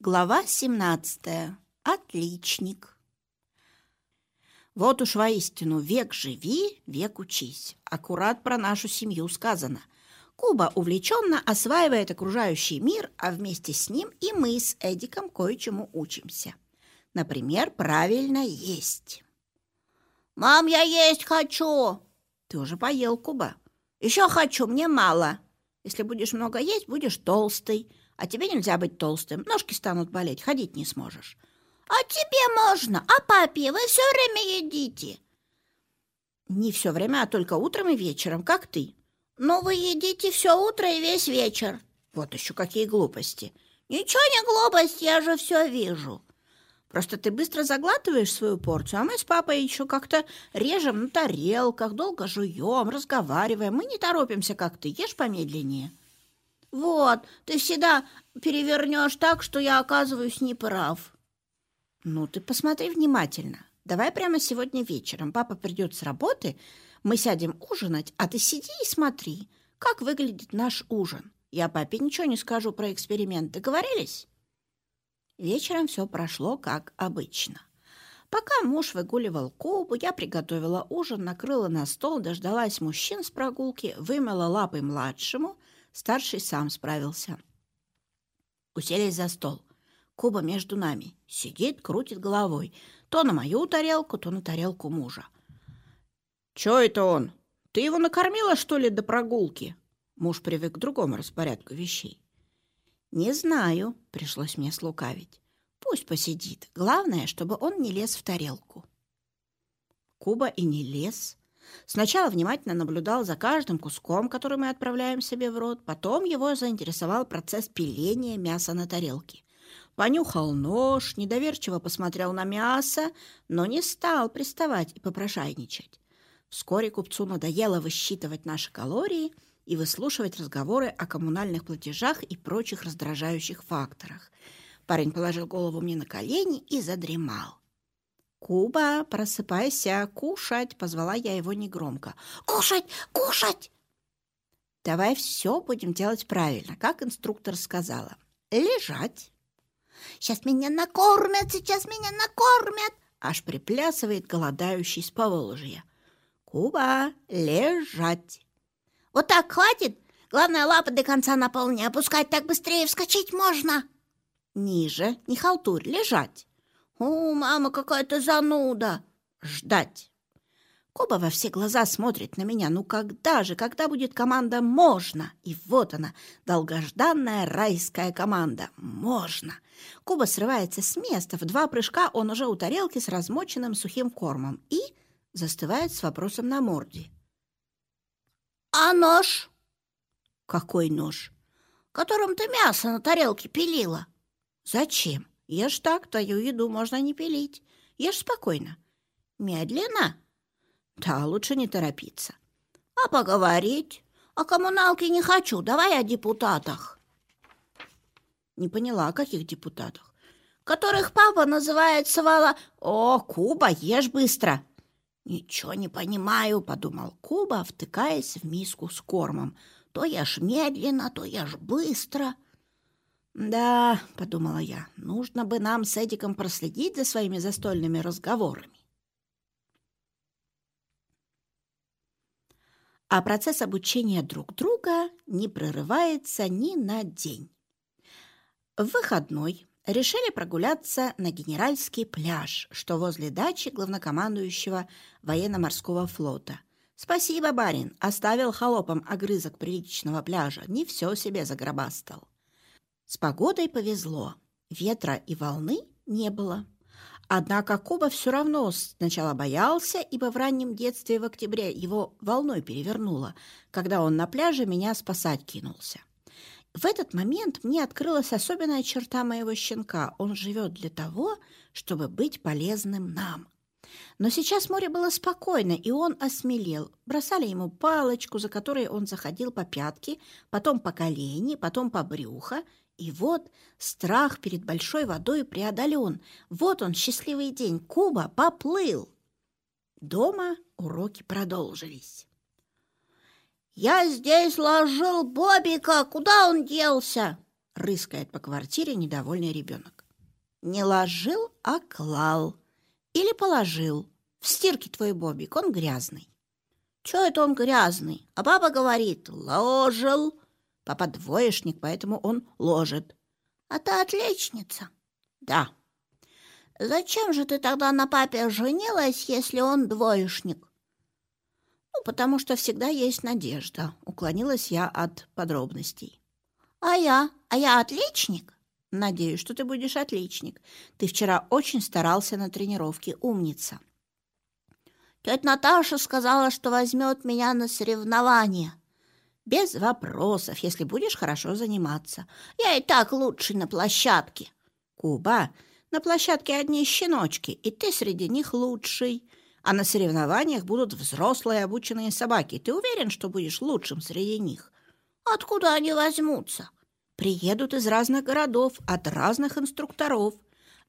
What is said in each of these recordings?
Глава 17. Отличник. Вот уж воистину век живи, век учись. Аккурат про нашу семью сказано. Куба увлеченно осваивает окружающий мир, а вместе с ним и мы с Эдиком кое-чему учимся. Например, правильно есть. «Мам, я есть хочу!» Ты уже поел, Куба. Еще хочу, мне мало. Если будешь много есть, будешь толстый. А тебе нельзя быть толстым. Ножки станут болеть, ходить не сможешь. А тебе можно, а папе вы все время едите. Не все время, а только утром и вечером, как ты. Ну, вы едите все утро и весь вечер. Вот еще какие глупости. Ничего не глупость, я же все вижу. Просто ты быстро заглатываешь свою порцию, а мы с папой еще как-то режем на тарелках, долго жуем, разговариваем. Мы не торопимся, как ты. Ешь помедленнее. Вот, ты всегда перевернешь так, что я оказываюсь неправ. Ну, ты посмотри внимательно. Давай прямо сегодня вечером. Папа придет с работы, мы сядем ужинать, а ты сиди и смотри, как выглядит наш ужин. Я папе ничего не скажу про эксперимент. Договорились? Вечером все прошло как обычно. Пока муж выгуливал Кобу, я приготовила ужин, накрыла на стол, дождалась мужчин с прогулки, вымыла лапы младшему, старший сам справился. Уселись за стол. Куба между нами. Сидит, крутит головой. То на мою тарелку, то на тарелку мужа. «Чё это он? Ты его накормила, что ли, до прогулки?» Муж привык к другому распорядку вещей. «Не знаю», — пришлось мне слукавить. «Пусть посидит. Главное, чтобы он не лез в тарелку». Куба и не лез. Сначала внимательно наблюдал за каждым куском, который мы отправляем себе в рот. Потом его заинтересовал процесс пиления мяса на тарелке. Понюхал нож, недоверчиво посмотрел на мясо, но не стал приставать и попрошайничать. Вскоре купцу надоело высчитывать наши калории — и выслушивать разговоры о коммунальных платежах и прочих раздражающих факторах. Парень положил голову мне на колени и задремал. «Куба, просыпайся, кушать!» — позвала я его негромко. «Кушать! Кушать!» «Давай все будем делать правильно, как инструктор сказала. Лежать!» «Сейчас меня накормят! Сейчас меня накормят!» Аж приплясывает голодающий с Поволжья. «Куба, лежать!» Вот так хватит? Главное, лапы до конца на пол не опускать, так быстрее вскочить можно. Ниже, не халтурь, лежать. О, мама какая-то зануда. Ждать. Коба во все глаза смотрит на меня. Ну когда же, когда будет команда «можно»? И вот она, долгожданная райская команда «можно». Куба срывается с места. В два прыжка он уже у тарелки с размоченным сухим кормом и застывает с вопросом на морде. «А нож?» «Какой нож?» «Которым ты мясо на тарелке пилила». «Зачем? Ешь так, твою еду можно не пилить. Ешь спокойно». «Медленно?» «Да, лучше не торопиться». «А поговорить? О коммуналке не хочу, давай о депутатах». «Не поняла, о каких депутатах?» «Которых папа называет Свала...» «О, Куба, ешь быстро!» «Ничего не понимаю», — подумал Куба, втыкаясь в миску с кормом. «То ж медленно, то ж быстро». «Да», — подумала я, — «нужно бы нам с Эдиком проследить за своими застольными разговорами». А процесс обучения друг друга не прерывается ни на день. В выходной решили прогуляться на Генеральский пляж, что возле дачи главнокомандующего военно-морского флота. Спасибо, барин, оставил холопам огрызок приличного пляжа, не все себе загробастал. С погодой повезло, ветра и волны не было. Однако Куба все равно сначала боялся, ибо в раннем детстве в октябре его волной перевернуло, когда он на пляже меня спасать кинулся. В этот момент мне открылась особенная черта моего щенка. Он живет для того, чтобы быть полезным нам. Но сейчас море было спокойно, и он осмелел. Бросали ему палочку, за которой он заходил по пятке, потом по колени, потом по брюхо. И вот страх перед большой водой преодолен. Вот он, счастливый день. Куба поплыл. Дома уроки продолжились. «Я здесь ложил Бобика. Куда он делся?» рыскает по квартире недовольный ребенок. Не ложил, а клал. Или положил. В стирке твой бобик, он грязный. Чё это он грязный? А папа говорит, ложил. Папа двоечник, поэтому он ложит. А ты отличница. Да. Зачем же ты тогда на папе женилась, если он двоечник? Ну, потому что всегда есть надежда. Уклонилась я от подробностей. А я? А я отличник? Надеюсь, что ты будешь отличник. Ты вчера очень старался на тренировке. Умница. Тетя Наташа сказала, что возьмет меня на соревнования. Без вопросов, если будешь хорошо заниматься. Я и так лучший на площадке. Куба, на площадке одни щеночки, и ты среди них лучший. А на соревнованиях будут взрослые обученные собаки. Ты уверен, что будешь лучшим среди них? Откуда они возьмутся? Приедут из разных городов, от разных инструкторов.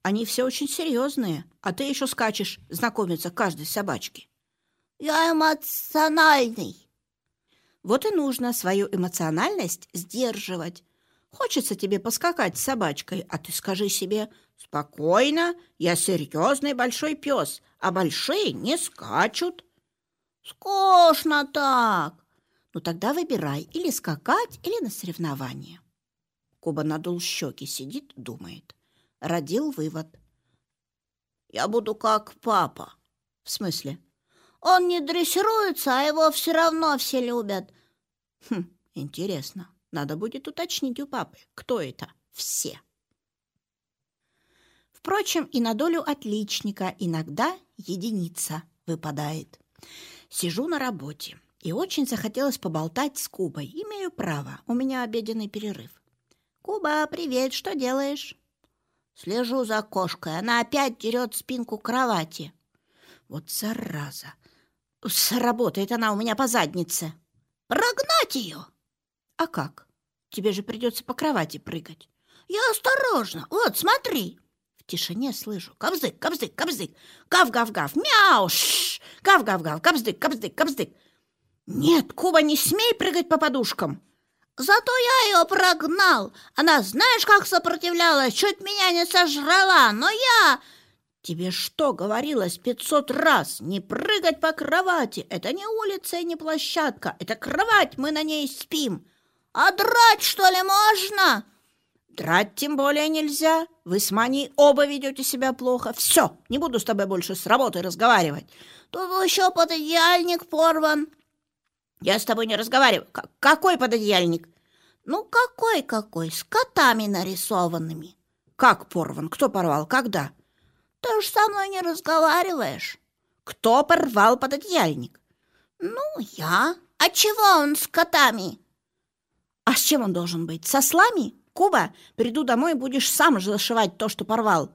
Они все очень серьезные, а ты еще скачешь знакомиться каждой собачке. Я эмоциональный. Вот и нужно свою эмоциональность сдерживать. Хочется тебе поскакать с собачкой, а ты скажи себе «Спокойно, я серьезный большой пес, а большие не скачут». Скучно так. Ну тогда выбирай или скакать, или на соревнования. Куба надул щеки, сидит, думает родил вывод. «Я буду как папа». «В смысле?» «Он не дрессируется, а его все равно все любят». «Хм, интересно. Надо будет уточнить у папы, кто это все». Впрочем, и на долю отличника иногда единица выпадает. Сижу на работе, и очень захотелось поболтать с Кубой. Имею право, у меня обеденный перерыв. «Куба, привет, что делаешь?» Слежу за кошкой. Она опять дерет спинку кровати. Вот зараза. Сработает она у меня по заднице. Прогнать ее? А как? Тебе же придется по кровати прыгать. Я осторожно. Вот, смотри. В тишине слышу. Кобздык, кобздык, кобздык. Гав-гав-гав. Мяу. Шш. Гав-гав-гав. Кобздык, кобздык, кобздык. Нет, Куба, не смей прыгать по подушкам. Зато я ее прогнал. Она знаешь, как сопротивлялась, чуть меня не сожрала, но я... Тебе что говорилось пятьсот раз? Не прыгать по кровати. Это не улица и не площадка. Это кровать, мы на ней спим. А драть, что ли, можно? Драть тем более нельзя. Вы с Маней оба ведете себя плохо. Все, не буду с тобой больше с работой разговаривать. Тут еще пододеяльник порван. Я с тобой не разговариваю. К какой пододеяльник? Ну, какой-какой, с котами нарисованными. Как порван? Кто порвал? Когда? Ты ж со мной не разговариваешь. Кто порвал пододеяльник? Ну, я. А чего он с котами? А с чем он должен быть? Со слами? Куба, приду домой, будешь сам же зашивать то, что порвал.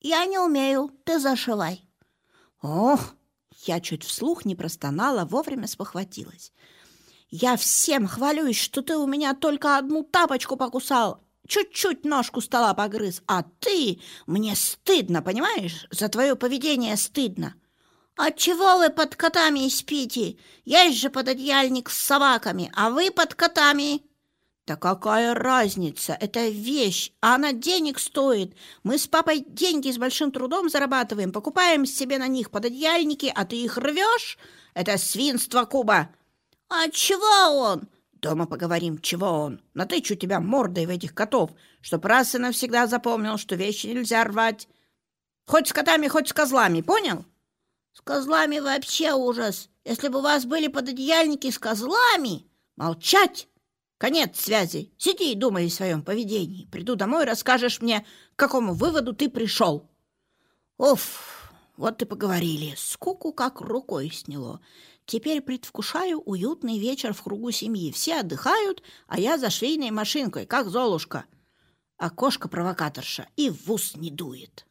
Я не умею, ты зашивай. Ох, я чуть вслух не простонала, вовремя спохватилась. Я всем хвалюсь, что ты у меня только одну тапочку покусал, чуть-чуть ножку стола погрыз, а ты... Мне стыдно, понимаешь? За твое поведение стыдно. А чего вы под котами спите? Есть же пододеяльник с собаками, а вы под котами. Да какая разница? Это вещь, а она денег стоит. Мы с папой деньги с большим трудом зарабатываем, покупаем себе на них пододеяльники, а ты их рвешь? Это свинство, Куба. А чего он? Дома поговорим, чего он. Натычу тебя мордой в этих котов, чтоб раз и навсегда запомнил, что вещи нельзя рвать. Хоть с котами, хоть с козлами, понял? С козлами вообще ужас. Если бы у вас были пододеяльники с козлами... Молчать! Конец связи. Сиди и думай о своем поведении. Приду домой, расскажешь мне, к какому выводу ты пришел. Уф, вот и поговорили. Скуку как рукой сняло. Теперь предвкушаю уютный вечер в кругу семьи. Все отдыхают, а я за швейной машинкой, как Золушка. А кошка-провокаторша и в ус не дует.